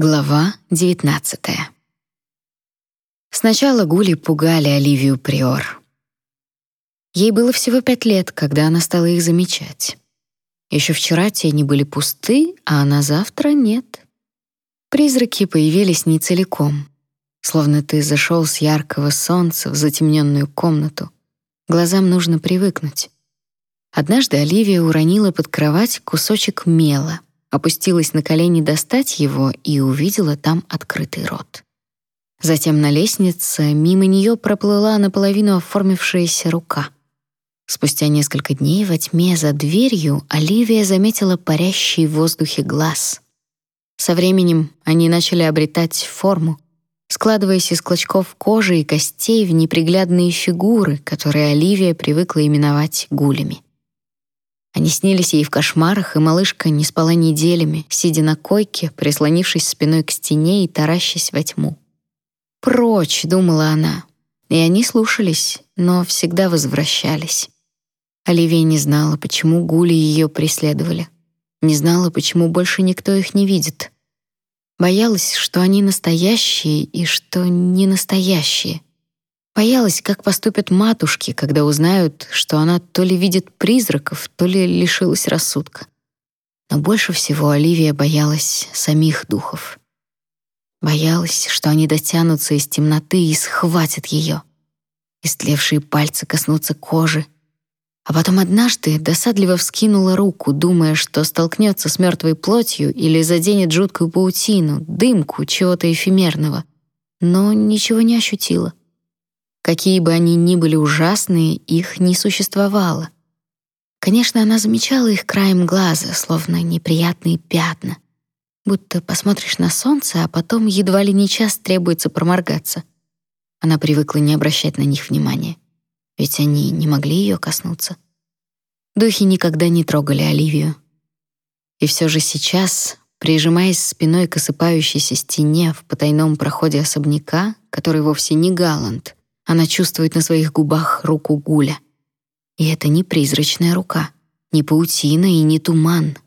Глава 19. Сначала гули пугали Оливию Приор. Ей было всего пять лет, когда она стала их замечать. Еще вчера тени были пусты, а на завтра нет. Призраки появились не целиком, словно ты зашел с яркого солнца в затемненную комнату. Глазам нужно привыкнуть. Однажды Оливия уронила под кровать кусочек мела — опустилась на колени достать его и увидела там открытый рот. Затем на лестнице мимо нее проплыла наполовину оформившаяся рука. Спустя несколько дней во тьме за дверью Оливия заметила парящий в воздухе глаз. Со временем они начали обретать форму, складываясь из клочков кожи и костей в неприглядные фигуры, которые Оливия привыкла именовать гулями. Они снились ей в кошмарах, и малышка не спала неделями, сидя на койке, прислонившись спиной к стене и таращась во тьму. «Прочь!» — думала она. И они слушались, но всегда возвращались. Оливия не знала, почему гули ее преследовали. Не знала, почему больше никто их не видит. Боялась, что они настоящие и что не настоящие. Боялась, как поступят матушки, когда узнают, что она то ли видит призраков, то ли лишилась рассудка. Но больше всего Оливия боялась самих духов. Боялась, что они дотянутся из темноты и схватят ее. Истлевшие пальцы коснутся кожи. А потом однажды досадливо вскинула руку, думая, что столкнется с мертвой плотью или заденет жуткую паутину, дымку чего-то эфемерного. Но ничего не ощутила. Какие бы они ни были ужасные, их не существовало. Конечно, она замечала их краем глаза, словно неприятные пятна. Будто посмотришь на солнце, а потом едва ли не час требуется проморгаться. Она привыкла не обращать на них внимания, ведь они не могли ее коснуться. Духи никогда не трогали Оливию. И все же сейчас, прижимаясь спиной к осыпающейся стене в потайном проходе особняка, который вовсе не Галант, она чувствует на своих губах руку Гуля. И это не призрачная рука, не паутина и не туман.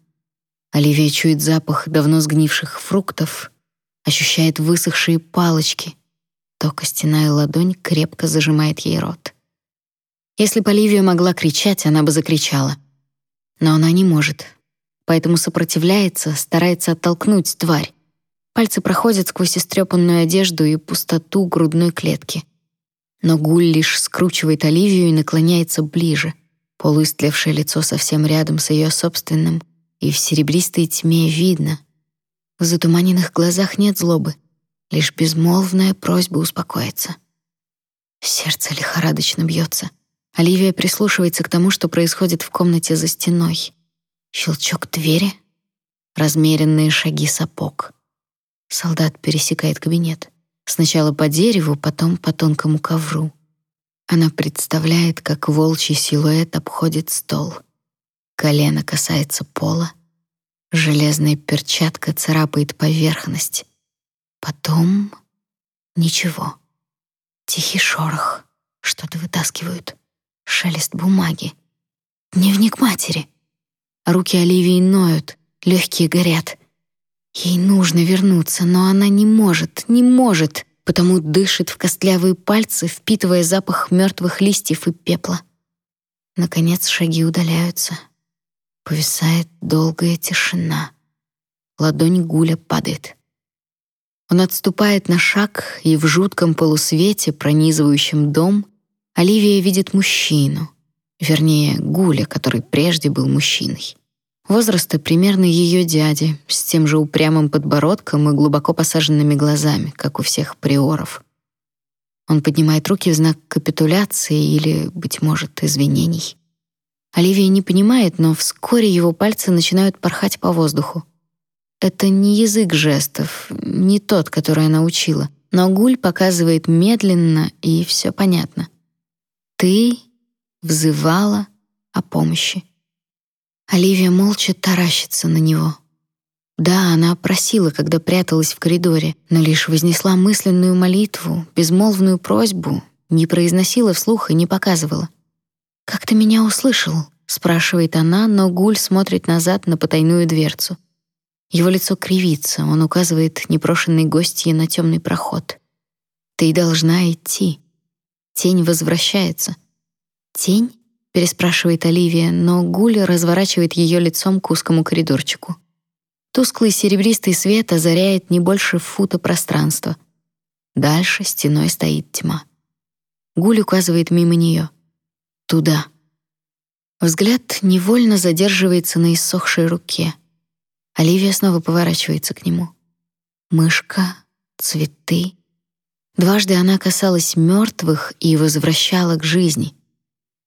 Оливия чует запах давно сгнивших фруктов, ощущает высохшие палочки. То костяная ладонь крепко зажимает ей рот. Если бы Оливия могла кричать, она бы закричала. Но она не может. Поэтому сопротивляется, старается оттолкнуть тварь. Пальцы проходят сквозь истрепанную одежду и пустоту грудной клетки. Но Гуль лишь скручивает Оливию и наклоняется ближе. Полуистлевшее лицо совсем рядом с ее собственным, и в серебристой тьме видно. В затуманенных глазах нет злобы, лишь безмолвная просьба успокоиться. Сердце лихорадочно бьется. Оливия прислушивается к тому, что происходит в комнате за стеной. Щелчок двери, размеренные шаги сапог. Солдат пересекает кабинет. Сначала по дереву, потом по тонкому ковру. Она представляет, как волчий силуэт обходит стол. Колено касается пола. Железная перчатка царапает поверхность. Потом ничего. Тихий шорох. Что-то вытаскивают. Шелест бумаги. Дневник матери. Руки Оливии ноют, легкие горят. Ей нужно вернуться, но она не может, не может, потому дышит в костлявые пальцы, впитывая запах мертвых листьев и пепла. Наконец шаги удаляются. Повисает долгая тишина. Ладонь Гуля падает. Он отступает на шаг, и в жутком полусвете, пронизывающем дом, Оливия видит мужчину, вернее, Гуля, который прежде был мужчиной возраста примерно ее дяди, с тем же упрямым подбородком и глубоко посаженными глазами, как у всех приоров. Он поднимает руки в знак капитуляции или, быть может, извинений. Оливия не понимает, но вскоре его пальцы начинают порхать по воздуху. Это не язык жестов, не тот, который она учила, но Гуль показывает медленно, и все понятно. Ты взывала о помощи. Оливия молча таращится на него. Да, она просила, когда пряталась в коридоре, но лишь вознесла мысленную молитву, безмолвную просьбу, не произносила вслух и не показывала. «Как ты меня услышал?» — спрашивает она, но Гуль смотрит назад на потайную дверцу. Его лицо кривится, он указывает непрошенной гостье на темный проход. «Ты должна идти». Тень возвращается. «Тень?» — переспрашивает Оливия, но Гуля разворачивает ее лицом к узкому коридорчику. Тусклый серебристый свет озаряет не больше фута пространства. Дальше стеной стоит тьма. Гуль указывает мимо нее. Туда. Взгляд невольно задерживается на иссохшей руке. Оливия снова поворачивается к нему. Мышка, цветы. Дважды она касалась мертвых и возвращала к жизни.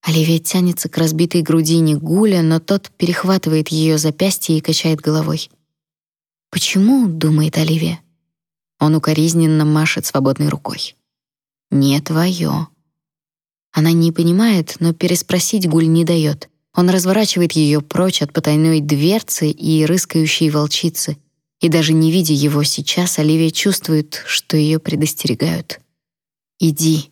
Оливия тянется к разбитой грудине Гуля, но тот перехватывает ее запястье и качает головой. «Почему?» — думает Оливия. Он укоризненно машет свободной рукой. «Не твое». Она не понимает, но переспросить Гуль не дает. Он разворачивает ее прочь от потайной дверцы и рыскающей волчицы. И даже не видя его сейчас, Оливия чувствует, что ее предостерегают. «Иди».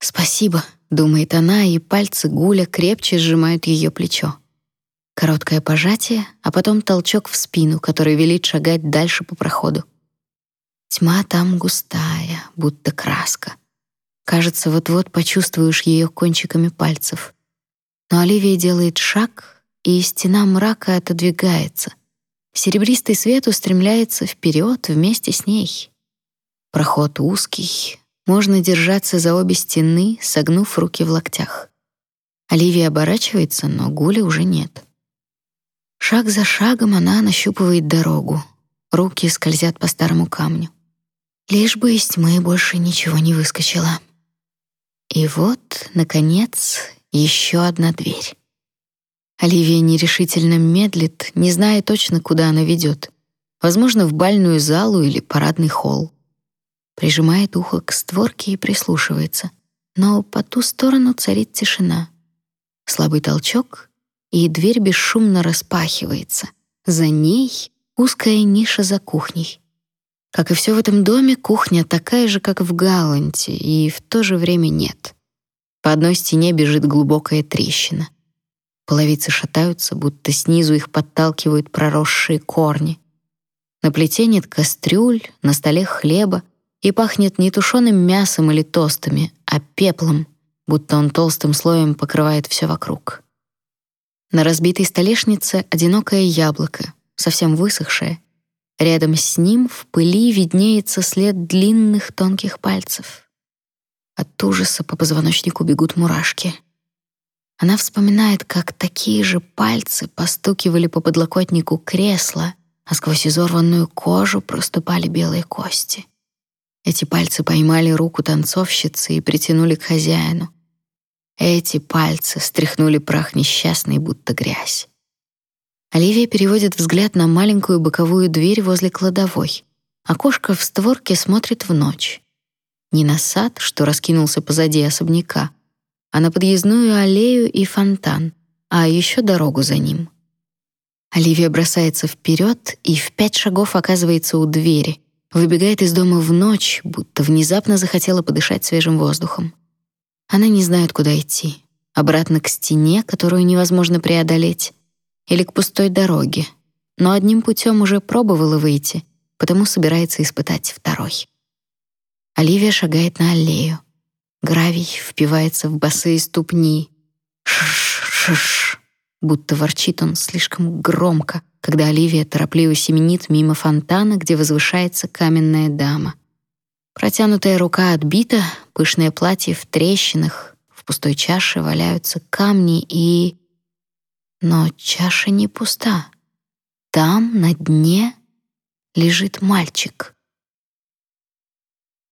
«Спасибо», — думает она, и пальцы Гуля крепче сжимают ее плечо. Короткое пожатие, а потом толчок в спину, который велит шагать дальше по проходу. Тьма там густая, будто краска. Кажется, вот-вот почувствуешь ее кончиками пальцев. Но Оливия делает шаг, и стена мрака отодвигается. Серебристый свет устремляется вперед вместе с ней. Проход узкий, можно держаться за обе стены, согнув руки в локтях. Оливия оборачивается, но Гуля уже нет. Шаг за шагом она нащупывает дорогу. Руки скользят по старому камню. Лишь бы из тьмы больше ничего не выскочило. И вот, наконец, еще одна дверь. Оливия нерешительно медлит, не зная точно, куда она ведет. Возможно, в бальную залу или парадный холл. Прижимает ухо к створке и прислушивается. Но по ту сторону царит тишина. Слабый толчок, и дверь бесшумно распахивается. За ней узкая ниша за кухней. Как и все в этом доме, кухня такая же, как в Галанте, и в то же время нет. По одной стене бежит глубокая трещина. Половицы шатаются, будто снизу их подталкивают проросшие корни. На плите нет кастрюль, на столе хлеба, и пахнет не тушеным мясом или тостами, а пеплом, будто он толстым слоем покрывает все вокруг. На разбитой столешнице одинокое яблоко, совсем высохшее, Рядом с ним в пыли виднеется след длинных тонких пальцев. От ужаса по позвоночнику бегут мурашки. Она вспоминает, как такие же пальцы постукивали по подлокотнику кресла, а сквозь изорванную кожу проступали белые кости. Эти пальцы поймали руку танцовщицы и притянули к хозяину. Эти пальцы стряхнули прах несчастный, будто грязь. Оливия переводит взгляд на маленькую боковую дверь возле кладовой. Окошко в створке смотрит в ночь. Не на сад, что раскинулся позади особняка, а на подъездную аллею и фонтан, а еще дорогу за ним. Оливия бросается вперед и в пять шагов оказывается у двери, выбегает из дома в ночь, будто внезапно захотела подышать свежим воздухом. Она не знает, куда идти. Обратно к стене, которую невозможно преодолеть, или к пустой дороге, но одним путем уже пробовала выйти, потому собирается испытать второй. Оливия шагает на аллею. Гравий впивается в босые ступни. Ш-ш-ш, будто ворчит он слишком громко, когда Оливия торопливо семенит мимо фонтана, где возвышается каменная дама. Протянутая рука отбита, пышное платье в трещинах, в пустой чаше валяются камни и но чаша не пуста. Там, на дне, лежит мальчик.